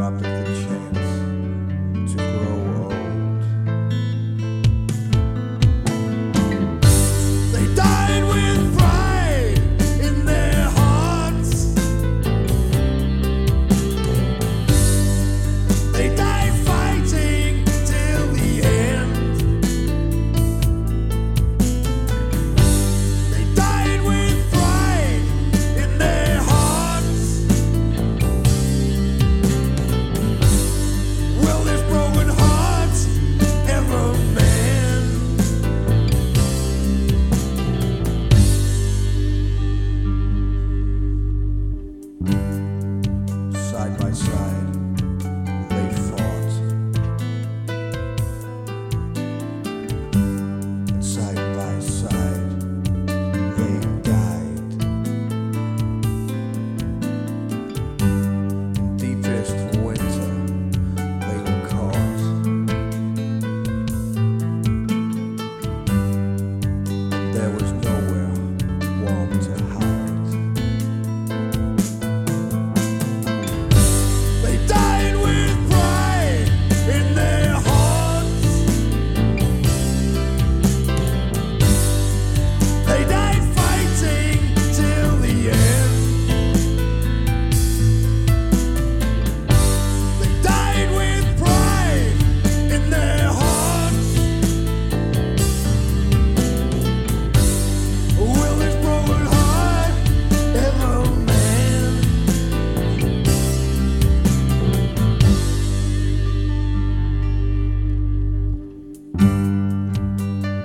Robbed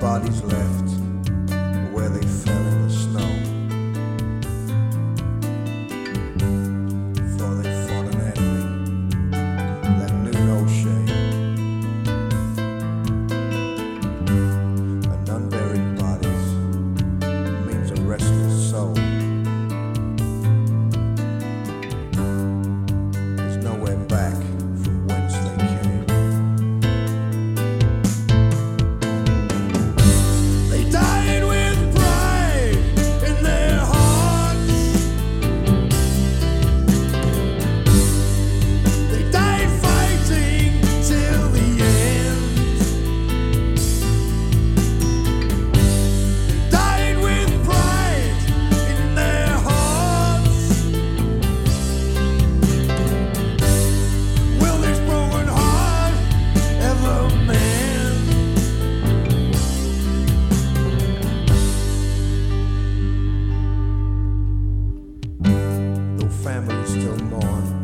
bodies left where they fell in the snow. For they fought an enemy that knew no shame. And unburied bodies means a. Still mourn.